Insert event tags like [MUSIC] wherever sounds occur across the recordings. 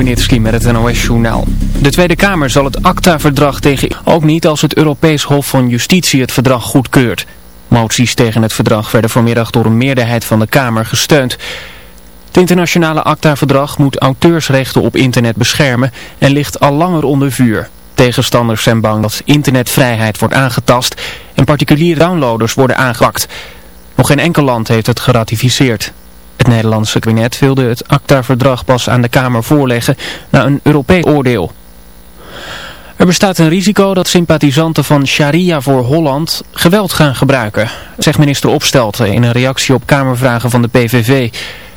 Stubenitski met het NOS-journaal. De Tweede Kamer zal het ACTA-verdrag tegen... ook niet als het Europees Hof van Justitie het verdrag goedkeurt. Moties tegen het verdrag werden vanmiddag door een meerderheid van de Kamer gesteund. Het internationale ACTA-verdrag moet auteursrechten op internet beschermen en ligt al langer onder vuur. Tegenstanders zijn bang dat internetvrijheid wordt aangetast en particuliere downloaders worden aangepakt. Nog geen enkel land heeft het geratificeerd. Het Nederlandse kabinet wilde het ACTA-verdrag pas aan de Kamer voorleggen na een Europees oordeel. Er bestaat een risico dat sympathisanten van Sharia voor Holland geweld gaan gebruiken, zegt minister Opstelten in een reactie op Kamervragen van de PVV.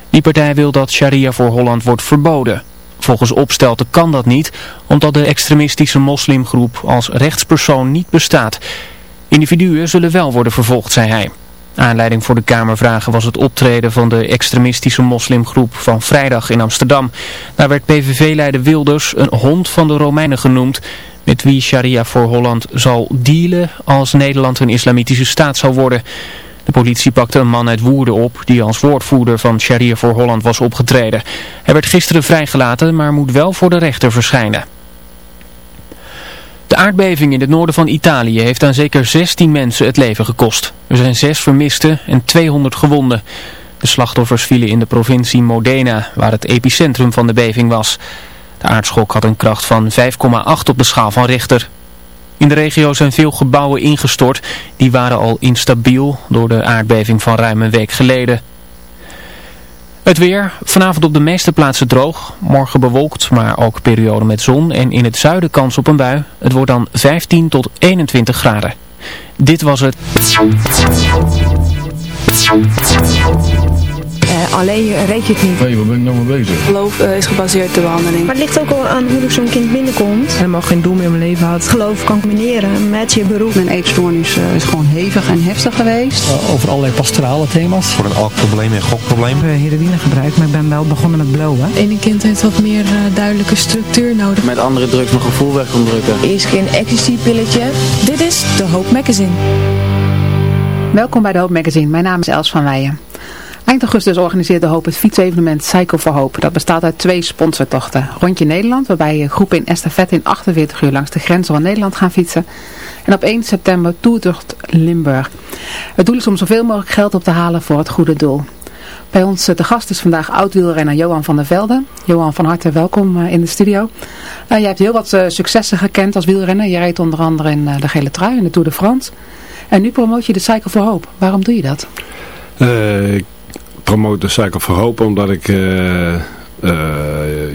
Die partij wil dat Sharia voor Holland wordt verboden. Volgens Opstelten kan dat niet, omdat de extremistische moslimgroep als rechtspersoon niet bestaat. Individuen zullen wel worden vervolgd, zei hij. Aanleiding voor de Kamervragen was het optreden van de extremistische moslimgroep van vrijdag in Amsterdam. Daar werd PVV-leider Wilders een hond van de Romeinen genoemd, met wie Sharia voor Holland zal dealen als Nederland een islamitische staat zou worden. De politie pakte een man uit Woerden op die als woordvoerder van Sharia voor Holland was opgetreden. Hij werd gisteren vrijgelaten, maar moet wel voor de rechter verschijnen. De aardbeving in het noorden van Italië heeft aan zeker 16 mensen het leven gekost. Er zijn 6 vermisten en 200 gewonden. De slachtoffers vielen in de provincie Modena, waar het epicentrum van de beving was. De aardschok had een kracht van 5,8 op de schaal van Richter. In de regio zijn veel gebouwen ingestort. Die waren al instabiel door de aardbeving van ruim een week geleden. Het weer, vanavond op de meeste plaatsen droog. Morgen bewolkt, maar ook periode met zon. En in het zuiden kans op een bui. Het wordt dan 15 tot 21 graden. Dit was het. Alleen reed je het niet. Nee, waar ben ik nou mee bezig? Geloof uh, is gebaseerd op de behandeling. Maar het ligt ook al aan hoe zo'n kind binnenkomt. Helemaal geen doel meer in mijn leven had. Geloof kan combineren met je beroep. Mijn eetstoornis uh, is gewoon hevig en heftig geweest. over allerlei pastorale thema's. Voor een alcoholprobleem en gokprobleem. Ik heb heroïne gebruikt, maar ik ben wel begonnen met blowen. Ene kind heeft wat meer duidelijke structuur nodig. Met andere drugs mijn gevoel weg ontdrukken. Eerst geen ecstasy-pilletje. Dit is De Hoop Magazine. Welkom bij De Hoop Magazine. Mijn naam is Els van Weijen. Eind augustus organiseert de Hoop het fietsevenement Cycle for Hope. Dat bestaat uit twee sponsortochten. Rondje Nederland, waarbij groepen in estafette in 48 uur langs de grenzen van Nederland gaan fietsen. En op 1 september Toertocht Limburg. Het doel is om zoveel mogelijk geld op te halen voor het goede doel. Bij ons te gast is vandaag oud-wielrenner Johan van der Velde. Johan, van harte welkom in de studio. Uh, jij hebt heel wat successen gekend als wielrenner. Je reed onder andere in de gele trui in de Tour de France. En nu promoot je de Cycle for Hope. Waarom doe je dat? Promote de Cycle for Hope omdat ik uh, uh,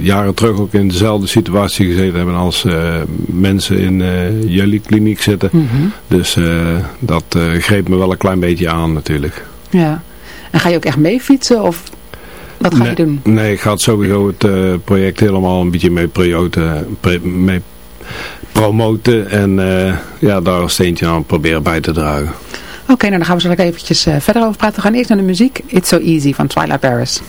jaren terug ook in dezelfde situatie gezeten heb als uh, mensen in jullie kliniek zitten. Mm -hmm. Dus dat greep me wel een klein beetje aan natuurlijk. Ja, en ga je ook echt mee fietsen of wat ga nee, je doen? Nee, ik ga het sowieso het project helemaal een beetje mee, promoten, mee promoten en ja, daar een steentje aan proberen bij te dragen. Oké, nou dan gaan we zo eventjes uh, verder over praten. We gaan eerst naar de muziek. It's So Easy van Twilight Paris.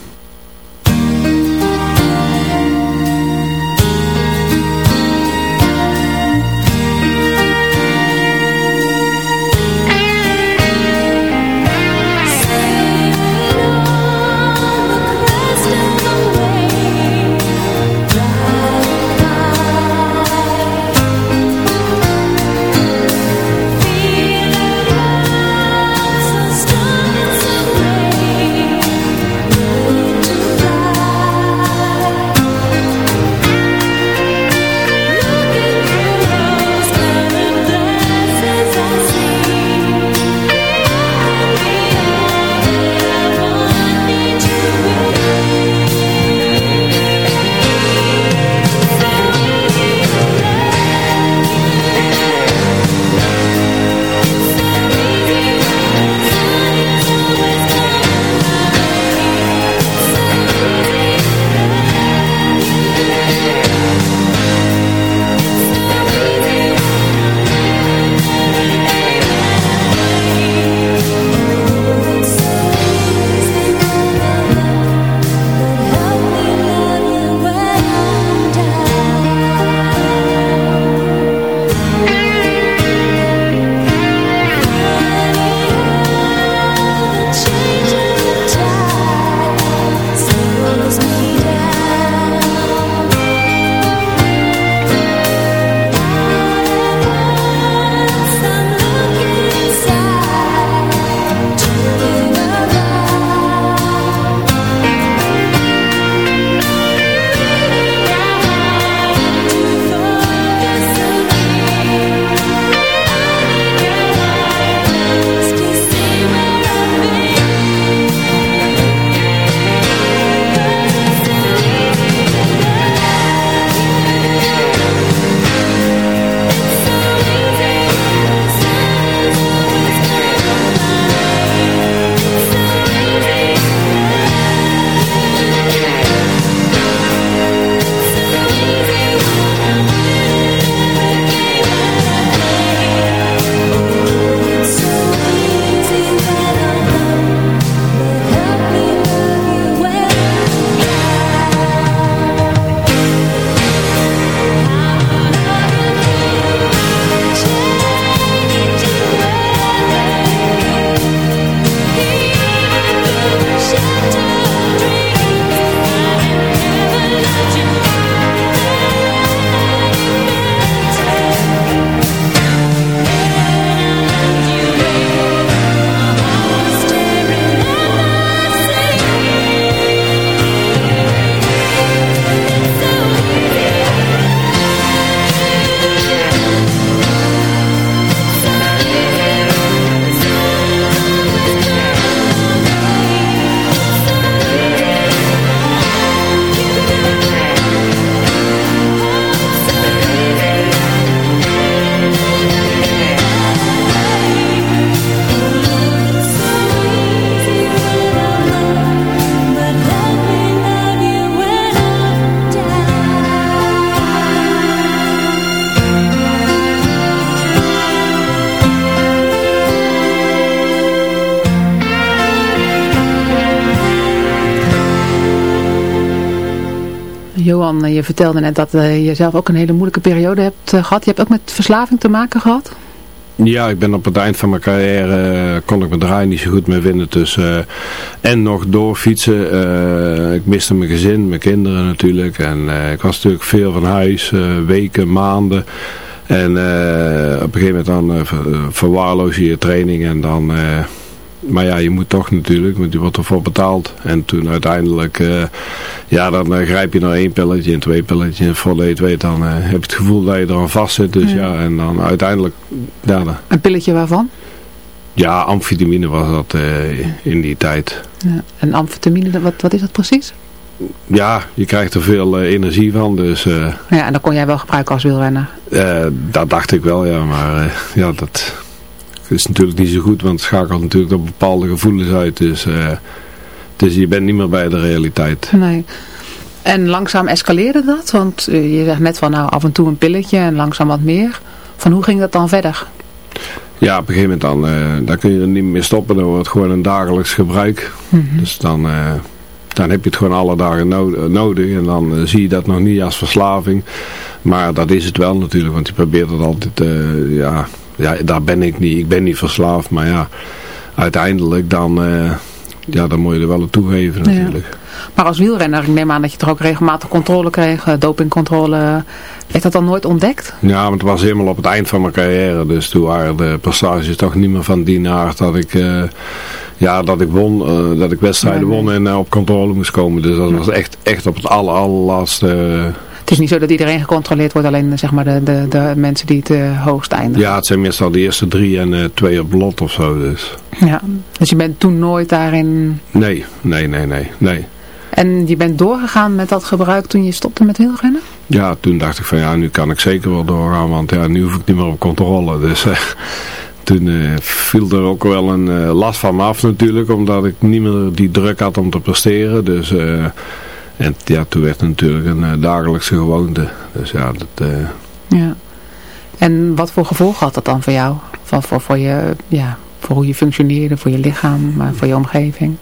Vertelde net dat je zelf ook een hele moeilijke periode hebt gehad. Je hebt ook met verslaving te maken gehad? Ja, ik ben op het eind van mijn carrière, uh, kon ik mijn draai niet zo goed meer vinden. Dus, en nog doorfietsen. Ik miste mijn gezin, mijn kinderen natuurlijk. En ik was natuurlijk veel van huis, weken, maanden. En op een gegeven moment dan verwaarloos je je training en dan maar ja, je moet toch natuurlijk, want je wordt ervoor betaald. En toen uiteindelijk, uh, ja, dan uh, grijp je naar één pilletje en twee pilletjes. En voordat je het weet, dan uh, heb je het gevoel dat je er aan vast zit. Dus ja, en dan uiteindelijk... Ja, dan, een pilletje waarvan? Ja, amfetamine was dat in die tijd. Ja. En amfetamine, wat, wat is dat precies? Ja, je krijgt er veel energie van, dus... ja, en dat kon jij wel gebruiken als wielrenner? dat dacht ik wel, ja, maar ja, dat is natuurlijk niet zo goed, want het schakelt natuurlijk op bepaalde gevoelens uit. Dus, uh, dus je bent niet meer bij de realiteit. Nee. En langzaam escaleerde dat? Want uh, je zegt net van nou af en toe een pilletje en langzaam wat meer. Van hoe ging dat dan verder? Ja, op een gegeven moment dan, uh, dan kun je er niet meer stoppen. Dan wordt het gewoon een dagelijks gebruik. Mm -hmm. Dus dan, dan heb je het gewoon alle dagen nodig. En dan zie je dat nog niet als verslaving. Maar dat is het wel natuurlijk, want je probeert het altijd, ja, ja, daar ben ik niet. Ik ben niet verslaafd, maar ja, uiteindelijk dan, uh, ja, dan moet je er wel aan toegeven natuurlijk. Ja. Maar als wielrenner, ik neem aan dat je toch ook regelmatig controle kreeg, eh, dopingcontrole. Werd dat dan nooit ontdekt? Ja, want het was helemaal op het eind van mijn carrière. Dus toen waren de passages toch niet meer van die aard dat ik, uh, ja, dat ik won, uh, dat ik wedstrijden nee, nee. won en op controle moest komen. Dus dat was echt, echt op het aller, allerlaatste het is niet zo dat iedereen gecontroleerd wordt, alleen zeg maar de, de, de mensen die het uh, hoogst eindigen. Ja, het zijn meestal de eerste drie en uh, twee op lot of zo. Dus. Ja, dus je bent toen nooit daarin... Nee, nee, nee, nee, nee. En je bent doorgegaan met dat gebruik toen je stopte met wielrennen? Ja, toen dacht ik van ja, nu kan ik zeker wel doorgaan, want ja, nu hoef ik niet meer op controle. Dus uh, [LAUGHS] toen uh, viel er ook wel een uh, last van me af natuurlijk, omdat ik niet meer die druk had om te presteren. Dus... En ja, toen werd het natuurlijk een uh, dagelijkse gewoonte. Dus ja, dat... Uh... Ja. En wat voor gevolg had dat dan voor jou? Voor, voor, voor, je, ja, voor hoe je functioneerde, voor je lichaam, maar voor je omgeving?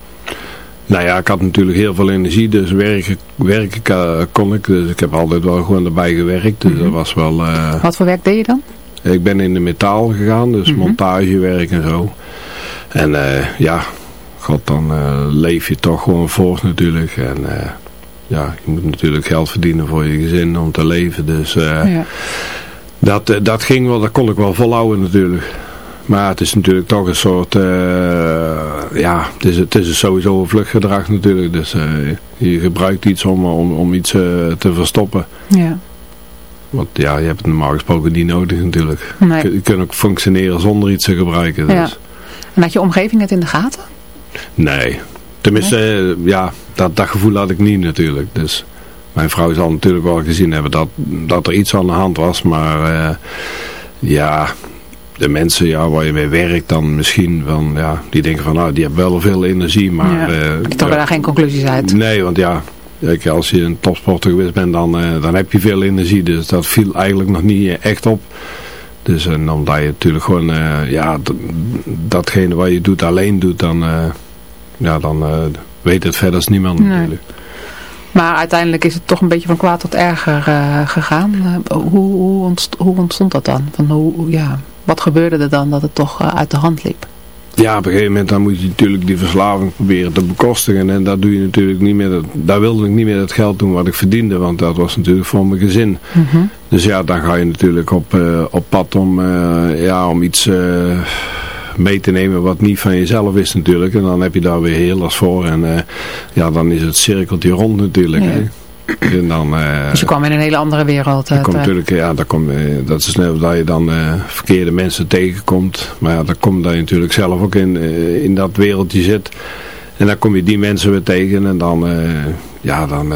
Nou ja, ik had natuurlijk heel veel energie, dus werken, werken uh, kon ik. Dus ik heb altijd wel gewoon erbij gewerkt. Dus mm -hmm. dat was wel... Wat voor werk deed je dan? Ik ben in de metaal gegaan, dus mm -hmm. montagewerk en zo. En ja, god, dan leef je toch gewoon voort natuurlijk. En ja, je moet natuurlijk geld verdienen voor je gezin om te leven. Dus uh, ja. dat, uh, dat ging wel, dat kon ik wel volhouden natuurlijk. Maar het is natuurlijk toch een soort, uh, ja, het is, het is sowieso een vluchtgedrag natuurlijk. Dus je gebruikt iets om, om, om iets te verstoppen. Ja. Want ja, je hebt het normaal gesproken niet nodig natuurlijk. Nee. Je kunt ook functioneren zonder iets te gebruiken. Dus. Ja. En had je omgeving het in de gaten? Nee, Tenminste, ja, dat, dat gevoel had ik niet natuurlijk. Dus mijn vrouw zal natuurlijk wel gezien hebben dat, dat er iets aan de hand was. Maar uh, ja, de mensen ja, waar je mee werkt dan misschien van, ja, die denken van nou, die hebben wel veel energie. Maar, ja, uh, toch daar geen conclusies uit? Nee, want ja, kijk, als je een topsporter geweest bent, dan, uh, dan heb je veel energie. Dus dat viel eigenlijk nog niet echt op. Dus en omdat je natuurlijk gewoon, ja, datgene wat je doet alleen doet, dan ja, dan uh, weet het verder als niemand nee. natuurlijk. Maar uiteindelijk is het toch een beetje van kwaad tot erger uh, gegaan. Uh, hoe, hoe, ontstond, hoe, ontstond dat dan? Van hoe, ja, wat gebeurde er dan dat het toch uit de hand liep? Ja, op een gegeven moment dan moet je natuurlijk die verslaving proberen te bekostigen. En dat doe je natuurlijk niet meer. Dat, daar wilde ik niet meer het geld doen wat ik verdiende. Want dat was natuurlijk voor mijn gezin. Mm -hmm. Dus ja, dan ga je natuurlijk op, uh, op pad om, uh, ja, om iets mee te nemen wat niet van jezelf is natuurlijk. En dan heb je daar weer heel last voor. En uh, ja, dan is het cirkeltje rond natuurlijk. Ja. En dan, uh, dus je kwam in een hele andere wereld. Uh, komt natuurlijk, ja, dat, komt, dat is net dat je dan verkeerde mensen tegenkomt. Maar ja, dan kom je natuurlijk zelf ook in, in dat wereldje zit. En dan kom je die mensen weer tegen. En dan, ja, dan,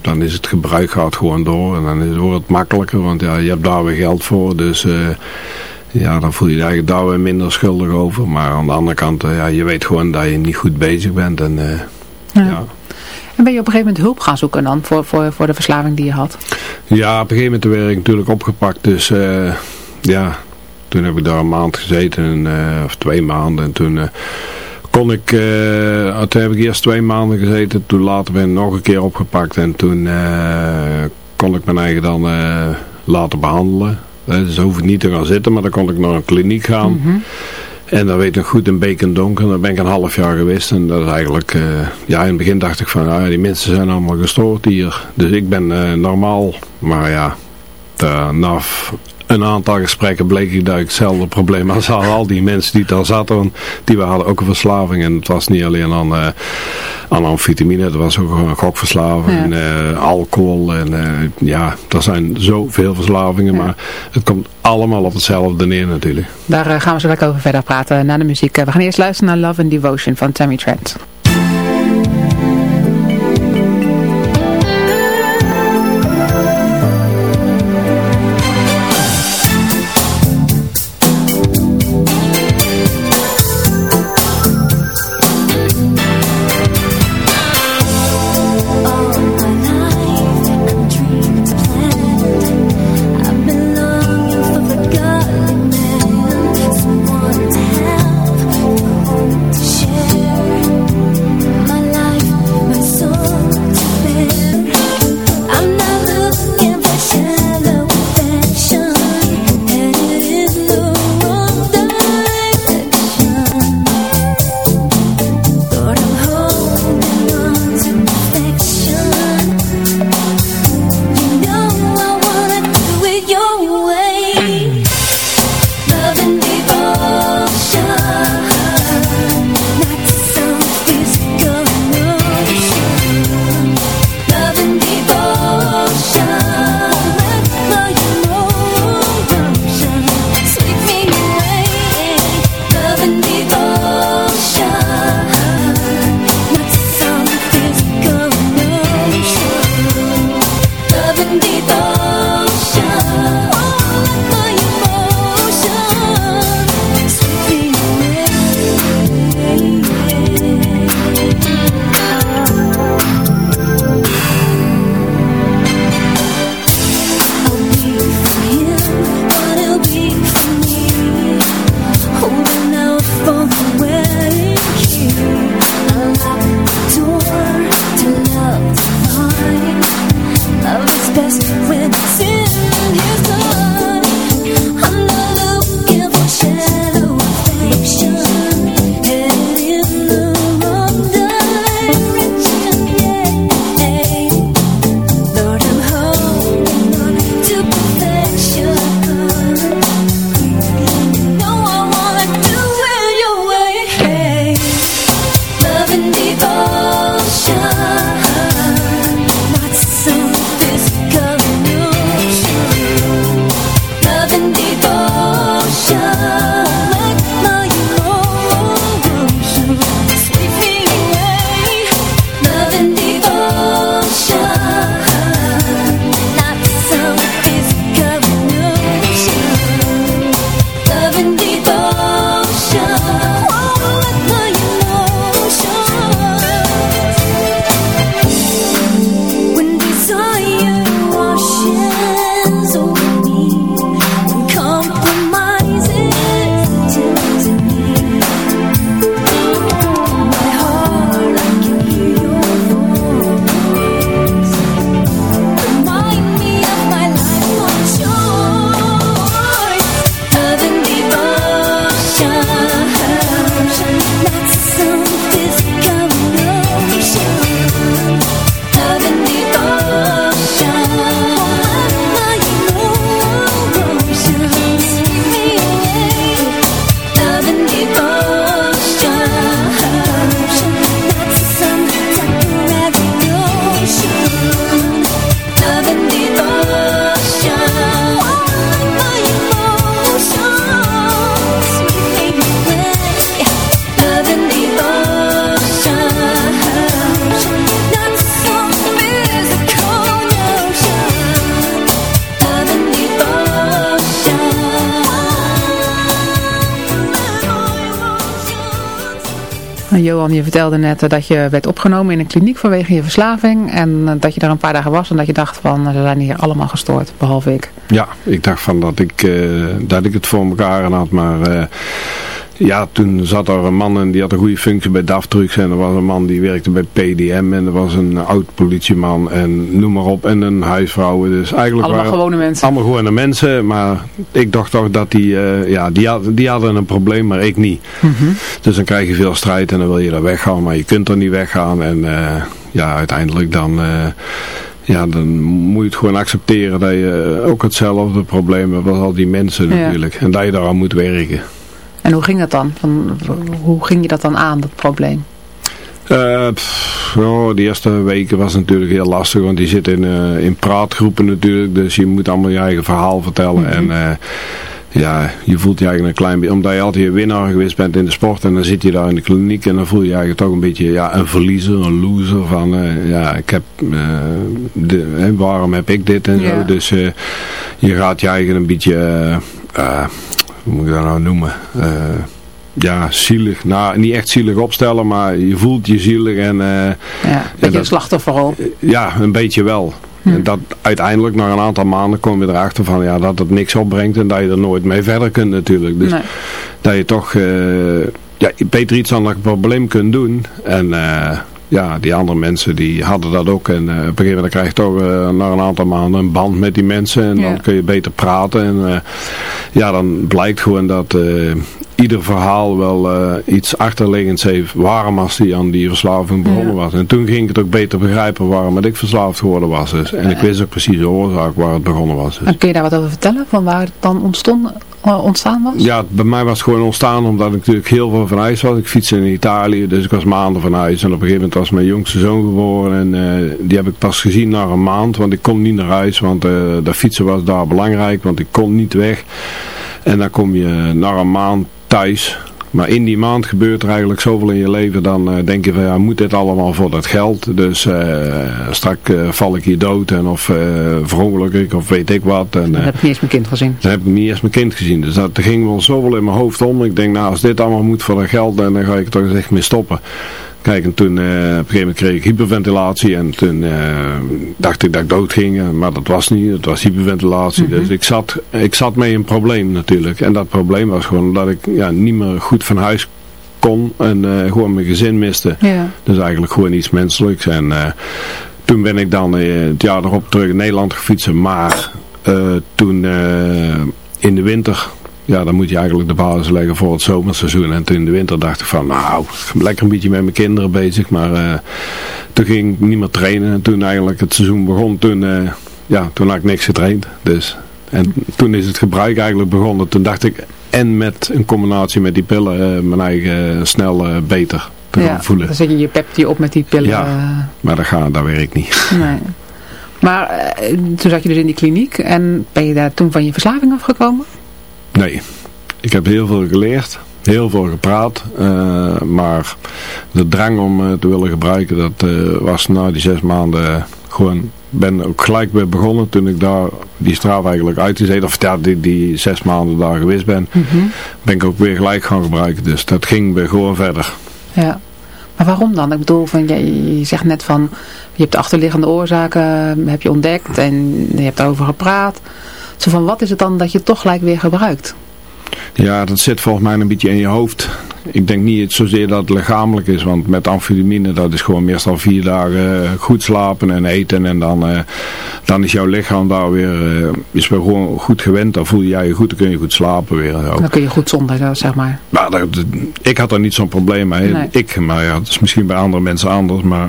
dan is het gebruik gaat gewoon door. En dan wordt het makkelijker. Want ja, je hebt daar weer geld voor. Dus ja, dan voel je je eigenlijk daar weer minder schuldig over. Maar aan de andere kant, ja, je weet gewoon dat je niet goed bezig bent. En, uh, ja. ja. En ben je op een gegeven moment hulp gaan zoeken dan voor, voor, voor de verslaving die je had? Ja, op een gegeven moment werd ik natuurlijk opgepakt. Dus uh, ja, toen heb ik daar een maand gezeten, uh, of twee maanden. En toen kon ik, uh, toen heb ik eerst twee maanden gezeten. Toen later ben ik nog een keer opgepakt. En toen kon ik mijn eigen dan laten behandelen. Dus hoef ik niet te gaan zitten, maar dan kon ik naar een kliniek gaan. Mhm. En dan weet ik goed in Beek en Donker. Daar ben ik een half jaar geweest. En dat is eigenlijk... ja, in het begin dacht ik van... Ah, die mensen zijn allemaal gestoord hier. Dus ik ben normaal. Maar ja... na een aantal gesprekken bleek ik dat ik hetzelfde probleem [LAUGHS] had. Al die mensen die daar zaten, die hadden ook een verslaving. En het was niet alleen aan, uh, aan amfetamine, het was ook een gokverslaving, ja. uh, alcohol. En uh, ja, er zijn zoveel verslavingen, maar het komt allemaal op hetzelfde neer natuurlijk. Daar gaan we zo lekker over verder praten na de muziek. We gaan eerst luisteren naar Love and Devotion van Tammy Trent. Johan, je vertelde net dat je werd opgenomen in een kliniek vanwege je verslaving. En eh, dat je daar een paar dagen was en dat je dacht van, ze zijn hier allemaal gestoord, behalve ik. Ja, ik dacht van dat ik, uh, dat ik het voor elkaar had, maar... Ja, toen zat er een man en die had een goede functie bij DAF Trucks. En er was een man die werkte bij PDM. En er was een oud politieman en noem maar op. En een huisvrouw. Dus eigenlijk allemaal waren gewone mensen. Allemaal gewone mensen. Maar ik dacht toch dat die, uh, ja, die, had, die hadden een probleem, maar ik niet. Mm -hmm. Dus dan krijg je veel strijd en dan wil je daar weggaan. Maar je kunt er niet weggaan. En uh, ja, uiteindelijk dan... Uh, ja, dan moet je het gewoon accepteren dat je ook hetzelfde probleem hebt als al die mensen Ja. natuurlijk. En dat je daaraan moet werken. En hoe ging dat dan? Van, hoe ging je dat dan aan, dat probleem? Uh, pff, oh, de eerste weken was natuurlijk heel lastig, want je zit in, uh, in praatgroepen natuurlijk, dus je moet allemaal je eigen verhaal vertellen. Mhm. En uh, ja, je voelt je eigenlijk een klein beetje, omdat je altijd een winnaar geweest bent in de sport en dan zit je daar in de kliniek en dan voel je je eigenlijk toch een beetje ja, een verliezer, een loser van uh, ja, ik heb, uh, de, hè, waarom heb ik dit en Ja. zo. Dus uh, je gaat je eigen een beetje, hoe moet ik dat nou noemen, uh, ja, zielig, nou niet echt zielig opstellen, maar je voelt je zielig en... Uh, ja, een beetje een slachtofferrol. Ja, een beetje wel. Hm. En dat uiteindelijk na een aantal maanden kom je erachter van ja, dat het niks opbrengt en dat je er nooit mee verder kunt natuurlijk. Dus Nee. dat je toch uh, ja, beter iets aan dat probleem kunt doen. En ja, die andere mensen die hadden dat ook. En uh, op een gegeven moment krijg je toch uh, na een aantal maanden een band met die mensen. En Ja. dan kun je beter praten. En uh, ja, dan blijkt gewoon dat ieder verhaal wel iets achterliggends heeft. Waarom als die aan die verslaving begonnen Ja. was. En toen ging ik het ook beter begrijpen waarom ik verslaafd geworden was. Dus. En ik wist ook precies de oorzaak waar het begonnen was. Dus. En kun je daar wat over vertellen? Van waar het dan ontstond, ontstaan was? Ja, bij mij was het gewoon ontstaan omdat ik natuurlijk heel veel van huis was. Ik fietste in Italië, dus ik was maanden van huis. En op een gegeven moment was mijn jongste zoon geboren. En uh, die heb ik pas gezien na een maand. Want ik kon niet naar huis, want uh, dat fietsen was daar belangrijk. Want ik kon niet weg. En dan kom je na een maand thuis. Maar in die maand gebeurt er eigenlijk zoveel in je leven. Dan uh, denk je van ja, moet dit allemaal voor dat geld? Dus uh, straks uh, val ik hier dood. En of verongeluk ik of weet ik wat. En, dan heb ik niet eens mijn kind gezien. Dan heb ik niet eens mijn kind gezien. Dus dat ging wel zoveel in mijn hoofd om. Ik denk nou als dit allemaal moet voor dat geld. Dan ga ik er toch echt mee stoppen. Kijk, en toen uh, op een gegeven moment kreeg ik hyperventilatie en toen uh, dacht ik dat ik dood ging, maar dat was niet, het was hyperventilatie. Mm -hmm. Dus ik zat, ik zat mee een probleem natuurlijk. En dat probleem was gewoon dat ik ja, niet meer goed van huis kon en uh, gewoon mijn gezin miste. Ja. Dus eigenlijk gewoon iets menselijks. En toen ben ik dan het jaar erop terug in Nederland gefietst, maar toen in de winter ja, dan moet je eigenlijk de basis leggen voor het zomerseizoen. En toen in de winter dacht ik van, nou, ik ben lekker een beetje met mijn kinderen bezig. Maar uh, toen ging ik niet meer trainen. En toen eigenlijk het seizoen begon, toen, uh, ja, toen had ik niks getraind. Dus, en toen is het gebruik eigenlijk begonnen. Toen dacht ik, en met een combinatie met die pillen, uh, mijn eigen snel beter te ja, gaan voelen. Dan zet je je pepje op met die pillen. Ja, maar dat, gaat, dat werkt niet. Nee. Maar toen zat je dus in die kliniek en ben je daar toen van je verslaving afgekomen? Nee, ik heb heel veel geleerd, heel veel gepraat, uh, maar de drang om uh, te willen gebruiken, dat uh, was na die zes maanden gewoon, ben ook gelijk weer begonnen toen ik daar die straf eigenlijk uitgezeten, of ja, die, die zes maanden daar geweest ben, mm -hmm. ben ik ook weer gelijk gaan gebruiken, dus dat ging weer gewoon verder. Ja. Maar waarom dan? Ik bedoel, van, je, je zegt net van, je hebt de achterliggende oorzaken, heb je ontdekt en je hebt daarover gepraat. Zo van, wat is het dan dat je toch gelijk weer gebruikt? Ja, dat zit volgens mij een beetje in je hoofd. Ik denk niet zozeer dat het lichamelijk is, want met amfetamine dat is gewoon meestal vier dagen goed slapen en eten en dan, uh, dan is jouw lichaam daar weer, uh, is weer gewoon goed gewend. Dan voel jij je goed, dan kun je goed slapen weer. Ook. Dan kun je goed zonder, zeg maar. Dat, ik had daar niet zo'n probleem mee. Nee. Ik, maar ja, het is misschien bij andere mensen anders, maar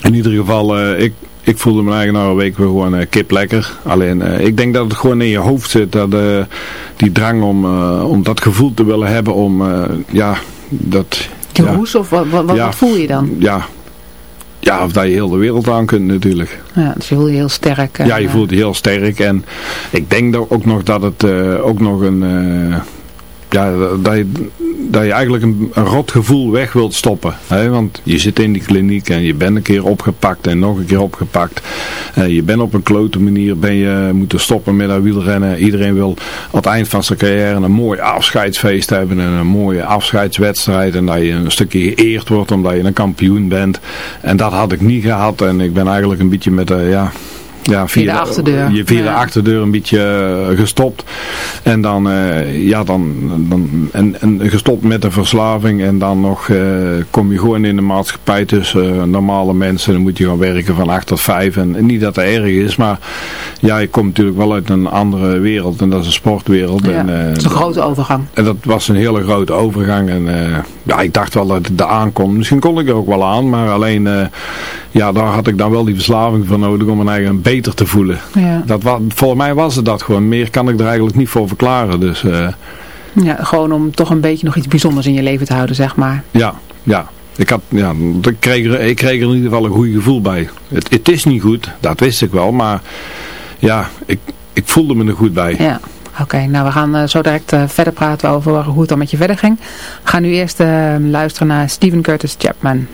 in ieder geval, uh, ik, ik voelde me eigenlijk na een week weer gewoon uh, kip lekker. Alleen, uh, ik denk dat het gewoon in je hoofd zit. Dat, uh, die drang om, om dat gevoel te willen hebben. Om, ja, dat... Ja, roes of wat, wat, ja, wat, voel je dan? Ja, ja, of dat je heel de wereld aan kunt natuurlijk. Ja, dus je voelt je heel sterk. ja, je voelt je heel sterk. En ik denk ook nog dat het ook nog een... ja, dat je, dat je eigenlijk een, rot gevoel weg wilt stoppen. Hè? Want je zit in die kliniek en je bent een keer opgepakt en nog een keer opgepakt. Uh, je bent op een klote manier ben je moeten stoppen met dat wielrennen. Iedereen wil aan het eind van zijn carrière een mooi afscheidsfeest hebben en een mooie afscheidswedstrijd. En dat je een stukje geëerd wordt omdat je een kampioen bent. En dat had ik niet gehad en ik ben eigenlijk een beetje met, uh, ja, ja, via, de achterdeur. Je, via de achterdeur een beetje gestopt. En dan, ja, dan, dan en, en gestopt met de verslaving. En dan nog kom je gewoon in de maatschappij tussen normale mensen. Dan moet je gaan werken van 8 tot 5. En, en, niet dat dat erg is, maar ja, je komt natuurlijk wel uit een andere wereld. En dat is een sportwereld. Ja, en, het is een grote overgang. En dat was een hele grote overgang. En ja, ik dacht wel dat het er aankomt. Misschien kon ik er ook wel aan, maar alleen, ja, daar had ik dan wel die verslaving voor nodig om me eigen beter te voelen. Ja. Dat was, volgens mij was het dat gewoon. Meer kan ik er eigenlijk niet voor verklaren. Dus, ja, gewoon om toch een beetje nog iets bijzonders in je leven te houden, zeg maar. Ja, ja. Ik, had, ja, ik, kreeg er, ik kreeg er in ieder geval een goed gevoel bij. Het, het is niet goed, dat wist ik wel, maar ja, ik, ik voelde me er goed bij. Ja. Oké, nou we gaan uh, zo direct uh, verder praten over hoe het dan met je verder ging. We gaan nu eerst luisteren naar Steven Curtis Chapman.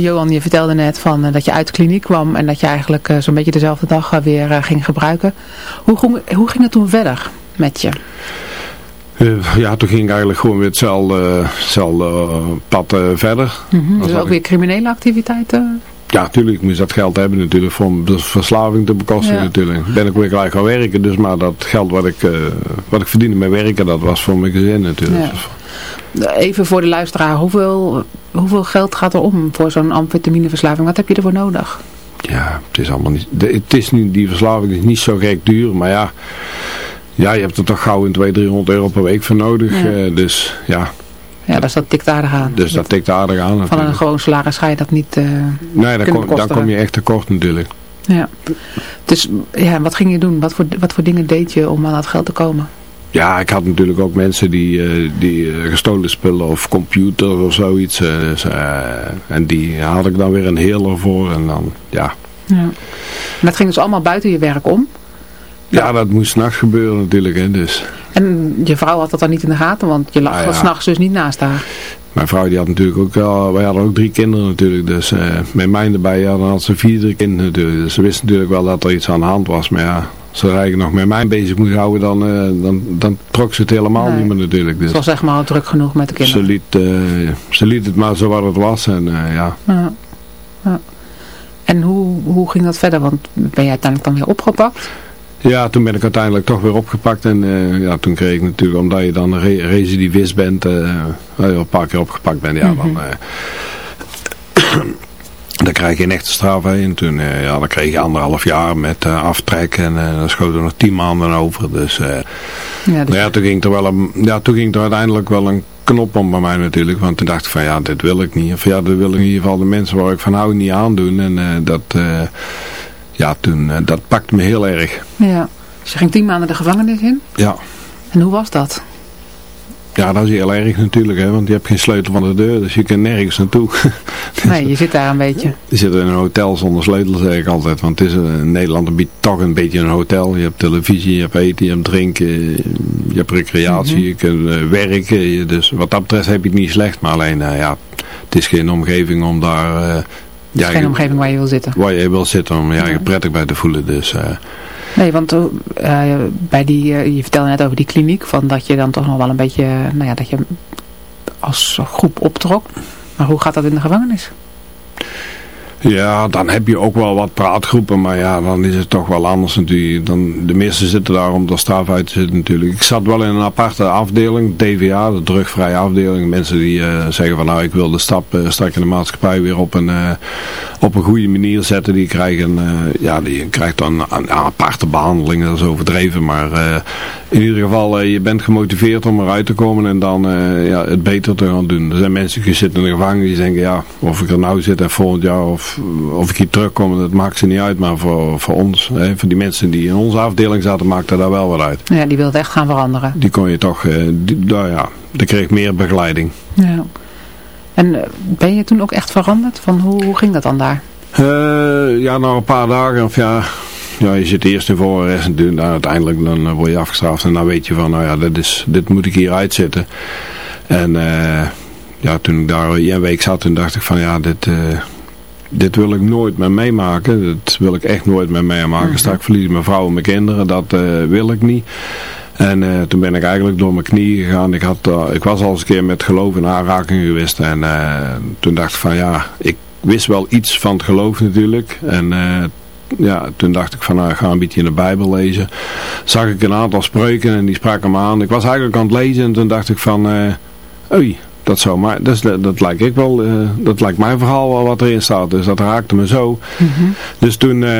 Johan, je vertelde net van, uh, dat je uit de kliniek kwam en dat je eigenlijk uh, zo'n beetje dezelfde dag weer ging gebruiken. Hoe, hoe ging het toen verder met je? ja, toen ging ik eigenlijk gewoon weer hetzelfde, hetzelfde pad verder. Mm -hmm. Dus ook weer criminele activiteiten? Ja, natuurlijk. Ik moest dat geld hebben natuurlijk voor de verslaving te bekosten ja. natuurlijk. Ben ik weer gelijk gaan werken. Dus maar dat geld wat ik, uh, wat ik verdiende met werken, dat was voor mijn gezin natuurlijk. Ja. Even voor de luisteraar, hoeveel, hoeveel geld gaat er om voor zo'n amfetamineverslaving? Wat heb je ervoor nodig? Ja, het is allemaal niet, het is niet, die verslaving is niet zo gek duur, maar ja, ja je hebt er toch gauw in 200, 300 euro per week voor nodig. Ja. Uh, dus ja, ja, dus dat tikt aardig aan. Dus dat tikt aardig aan natuurlijk. Van een gewoon salaris ga je dat niet uh, Nee, dan kom, dan kom je echt tekort natuurlijk. Ja. Dus ja, wat ging je doen? Wat voor, wat voor dingen deed je om aan dat geld te komen? Ja, ik had natuurlijk ook mensen die, uh, die uh, gestolen spullen of computer of zoiets. Uh, dus, en die had ik dan weer een healer voor. En dan, ja. ja. En dat ging dus allemaal buiten je werk om? Ja, ja dat moest s'nachts gebeuren natuurlijk. Hè, dus. En je vrouw had dat dan niet in de gaten, want je lag ah, ja. s'nachts dus niet naast haar. Mijn vrouw die had natuurlijk ook al, wij hadden ook drie kinderen natuurlijk, dus uh, met mij erbij ja, dan had ze vier kinderen natuurlijk. Dus ze wist natuurlijk wel dat er iets aan de hand was, maar ja, zodra ik nog met mij bezig moest houden, dan, uh, dan, dan trok ze het helemaal nee. niet meer natuurlijk. Dus. Ze was zeg maar druk genoeg met de kinderen. Ze liet, uh, ze liet het maar zo wat het was en ja. ja. ja. En hoe, hoe ging dat verder? Want ben jij uiteindelijk dan weer opgepakt? Ja, toen ben ik uiteindelijk toch weer opgepakt. En ja, toen kreeg ik natuurlijk, omdat je dan re recidivist bent, een paar keer opgepakt bent, ja, mm -hmm. dan, uh, dan krijg je een echte straf. Hè. En toen ja, dan kreeg je anderhalf jaar met aftrek en dan schoot er nog tien maanden over. Dus, ja, dus... ja, toen ging er wel een, ja, toen ging er uiteindelijk wel een knop om bij mij natuurlijk. Want toen dacht ik van ja, dit wil ik niet. Of ja, dat wil ik in ieder geval de mensen waar ik van hou niet aandoen. En dat ja, toen, dat pakte me heel erg. Ja, dus je ging tien maanden de gevangenis in? Ja. En hoe was dat? Ja, dat is heel erg natuurlijk, hè, want je hebt geen sleutel van de deur, dus je kunt nergens naartoe. [LAUGHS] nee, je zit daar een beetje. Je zit in een hotel zonder sleutel, zeg ik altijd, want het is in Nederland een toch een beetje een hotel. Je hebt televisie, je hebt eten, je hebt drinken, je hebt recreatie, mm -hmm. je kunt uh, werken. Dus wat dat betreft heb je het niet slecht, maar alleen, uh, ja, het is geen omgeving om daar... Uh, het is ja, geen omgeving waar je wil zitten. Waar je wil zitten om je ja. prettig bij te voelen. Dus, uh, nee, want uh, bij die, uh, je vertelde net over die kliniek. Van dat je dan toch nog wel een beetje, nou ja, dat je als groep optrok. Maar hoe gaat dat in de gevangenis? Ja, dan heb je ook wel wat praatgroepen, maar ja, dan is het toch wel anders natuurlijk. Dan, de meesten zitten daar om de straf uit te zitten natuurlijk. Ik zat wel in een aparte afdeling, DVA, de drugvrije afdeling. Mensen die uh, zeggen van nou, ik wil de stap uh, straks in de maatschappij weer op een, uh, op een goede manier zetten. Die krijgen, ja, die krijgt dan een, aparte behandeling, dat is overdreven. Maar in ieder geval, je bent gemotiveerd om eruit te komen en dan ja, het beter te gaan doen. Er zijn mensen die zitten in de gevangenis die denken, ja, of ik er nou zit en volgend jaar of of ik hier terugkom, dat maakt ze niet uit. Maar voor, voor ons, hè, voor die mensen die in onze afdeling zaten, maakte daar wel wat uit. Ja, die wilde echt gaan veranderen. Die kon je toch, eh, die, nou ja, die kreeg meer begeleiding. Ja. En eh, ben je toen ook echt veranderd? Van hoe, hoe ging dat dan daar? Uh, ja, na een paar dagen, of ja, ja, je zit eerst in voorarrest en dan, uiteindelijk dan word je afgestraft. En dan weet je van, nou ja, dit, is, dit moet ik hier uitzitten. En uh, ja, toen ik daar een week zat, toen dacht ik van, ja, dit... Uh, dit wil ik nooit meer meemaken. Dat wil ik echt nooit meer meemaken. Mm -hmm. Straks verlies ik mijn vrouw en mijn kinderen. Dat uh, wil ik niet. En uh, toen ben ik eigenlijk door mijn knieën gegaan. Ik, had, uh, ik was al eens een keer met geloof in aanraking geweest. En toen dacht ik van ja, ik wist wel iets van het geloof natuurlijk. En ja, toen dacht ik van nou, ga een beetje in de Bijbel lezen. Zag ik een aantal spreuken en die spraken me aan. Ik was eigenlijk aan het lezen en toen dacht ik van... oei, dat zo, maar dat, dat lijkt ik wel, uh, dat lijkt mijn verhaal wel wat erin staat. Dus dat raakte me zo. Mm -hmm. Dus toen, uh,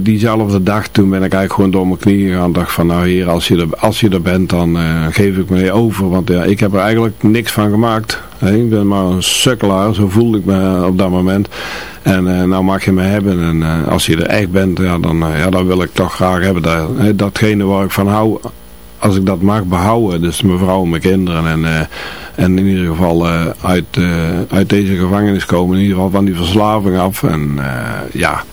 diezelfde dag, toen ben ik eigenlijk gewoon door mijn knieën gegaan. dacht van, nou hier, als je er, als je er bent, dan uh, geef ik me over. Want ja, ik heb er eigenlijk niks van gemaakt. Hey, ik ben maar een sukkelaar, zo voelde ik me op dat moment. En nou mag je me hebben. En als je er echt bent, ja, dan, ja, dan wil ik toch graag hebben. Dat, datgene waar ik van hou, als ik dat mag behouden. Dus mijn vrouw en mijn kinderen. En en in ieder geval uh, uit, uh, uit deze gevangenis komen. In ieder geval van die verslaving af. En uh, ja,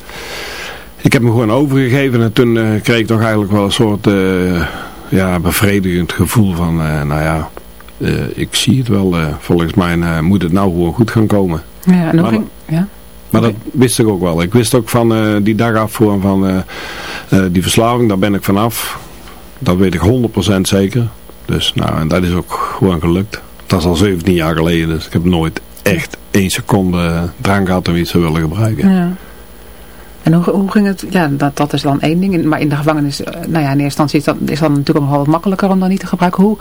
ik heb me gewoon overgegeven. En toen kreeg ik toch eigenlijk wel een soort ja, bevredigend gevoel van, nou ja, ik zie het wel. volgens mij moet het nou gewoon goed gaan komen. Ja, en ging, ja. Maar dat wist ik ook wel. Ik wist ook van die dag af voor van die verslaving, daar ben ik vanaf. Dat weet ik 100% zeker. Dus nou, en dat is ook gewoon gelukt. Dat is al 17 jaar geleden, dus ik heb nooit echt één seconde drank gehad om iets te willen gebruiken. Ja. En hoe, ging het? Ja, dat, dat is dan één ding. Maar in de gevangenis, eh, nou ja, in eerste instantie is dat, is natuurlijk nog wel wat makkelijker om dat niet te gebruiken. Hoe,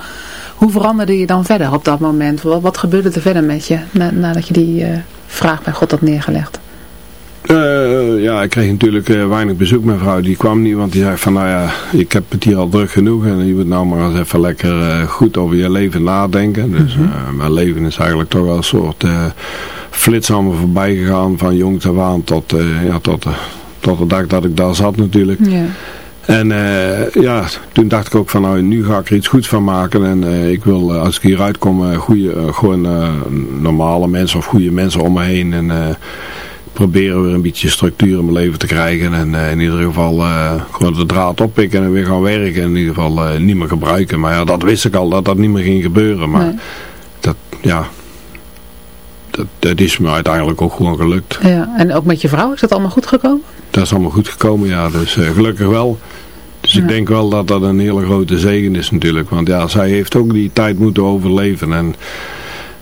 hoe veranderde je dan verder op dat moment? Wat, wat gebeurde er verder met je nadat je die uh, vraag bij God had neergelegd? Uh, ja, ik kreeg natuurlijk uh, weinig bezoek. Mijn vrouw die kwam niet, want die zei van nou ja, ik heb het hier al druk genoeg. En je moet nou maar eens even lekker uh, goed over je leven nadenken. Dus -hmm. mijn leven is eigenlijk toch wel een soort flits allemaal voorbij gegaan. Van jongs af aan tot, ja, tot, tot de dag dat ik daar zat natuurlijk. Yeah. En ja, toen dacht ik ook van nou, nu ga ik er iets goeds van maken. En ik wil, als ik hieruit kom, goede, gewoon normale mensen of goede mensen om me heen. En proberen weer een beetje structuur in mijn leven te krijgen. En uh, in ieder geval uh, gewoon de draad oppikken en weer gaan werken. In ieder geval uh, niet meer gebruiken. Maar ja, dat wist ik al dat dat niet meer ging gebeuren. Maar nee. dat, ja, dat, dat is me uiteindelijk ook gewoon gelukt. Ja, en ook met je vrouw, is dat allemaal goed gekomen? Dat is allemaal goed gekomen, ja. Dus gelukkig wel. Dus ja. ik denk wel dat dat een hele grote zegen is natuurlijk. Want ja, zij heeft ook die tijd moeten overleven. En